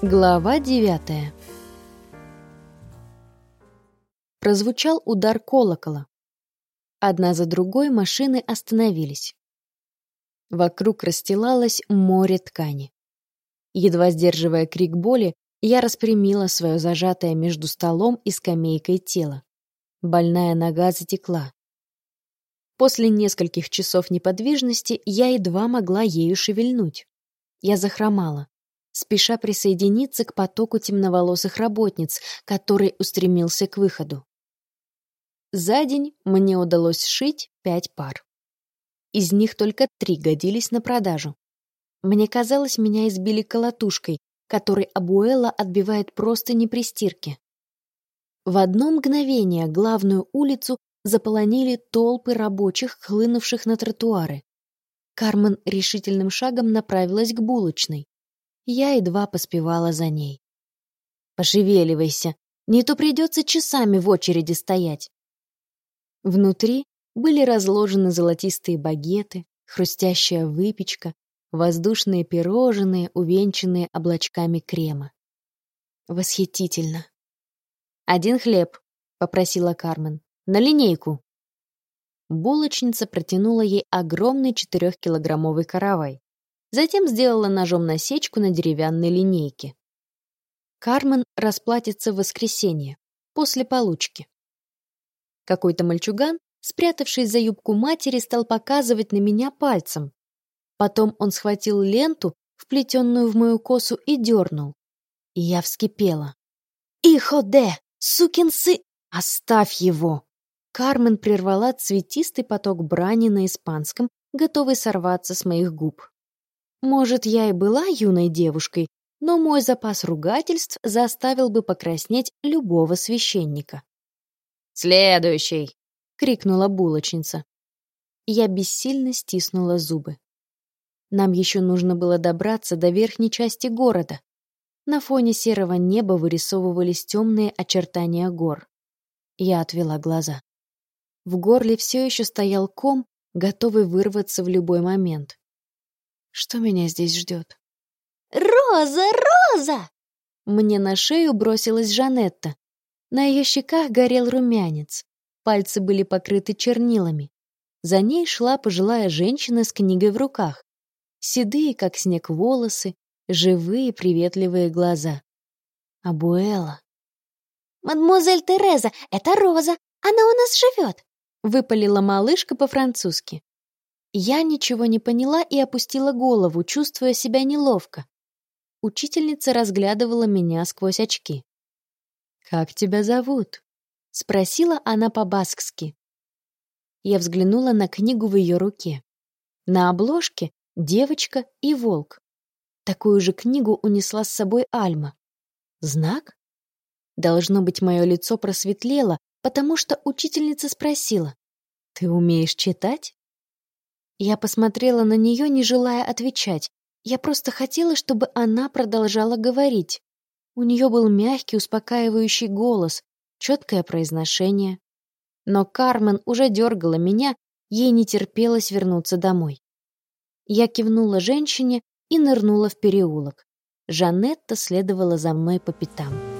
Глава девятая Прозвучал удар колокола. Одна за другой машины остановились. Вокруг расстилалось море ткани. Едва сдерживая крик боли, я распрямила свое зажатое между столом и скамейкой тело. Больная нога затекла. После нескольких часов неподвижности я едва могла ею шевельнуть. Я захромала, спеша присоединиться к потоку темноволосых работниц, который устремился к выходу. За день мне удалось сшить пять пар. Из них только три годились на продажу. Мне казалось, меня избили колотушкой, который Абуэла отбивает просто не при стирке. В одно мгновение главную улицу заполонили толпы рабочих, хлынувших на тротуары. Кармен решительным шагом направилась к булочной. Я едва поспевала за ней. «Пошевеливайся, не то придется часами в очереди стоять». Внутри были разложены золотистые багеты, хрустящая выпечка, воздушные пирожные, увенчанные облачками крема. Восхитительно. «Один хлеб», — попросила Кармен. «На линейку». Булочница протянула ей огромный четырехкилограммовый каравай. Затем сделала ножом насечку на деревянной линейке. Кармен расплатится в воскресенье, после получки. Какой-то мальчуган, спрятавшись за юбку матери, стал показывать на меня пальцем. Потом он схватил ленту, вплетенную в мою косу, и дернул. И я вскипела. «Иходе! Сукин сы! Оставь его!» Кармен прервала цветистый поток брани на испанском, готовый сорваться с моих губ. Может, я и была юной девушкой, но мой запас ругательств заставил бы покраснеть любого священника. «Следующий!» — крикнула булочница. Я бессильно стиснула зубы. Нам еще нужно было добраться до верхней части города. На фоне серого неба вырисовывались темные очертания гор. Я отвела глаза. В горле все еще стоял ком, готовый вырваться в любой момент. Что меня здесь ждет? «Роза! Роза!» Мне на шею бросилась Жанетта. На ее щеках горел румянец. Пальцы были покрыты чернилами. За ней шла пожилая женщина с книгой в руках седые, как снег, волосы, живые, приветливые глаза. Абуэла. «Мадемуазель Тереза, это Роза, она у нас живет!» — выпалила малышка по-французски. Я ничего не поняла и опустила голову, чувствуя себя неловко. Учительница разглядывала меня сквозь очки. «Как тебя зовут?» — спросила она по-баскски. Я взглянула на книгу в ее руке. На обложке Девочка и волк. Такую же книгу унесла с собой Альма. Знак? Должно быть, мое лицо просветлело, потому что учительница спросила. «Ты умеешь читать?» Я посмотрела на нее, не желая отвечать. Я просто хотела, чтобы она продолжала говорить. У нее был мягкий, успокаивающий голос, четкое произношение. Но Кармен уже дергала меня, ей не терпелось вернуться домой. Я кивнула женщине и нырнула в переулок. Жанетта следовала за мной по пятам.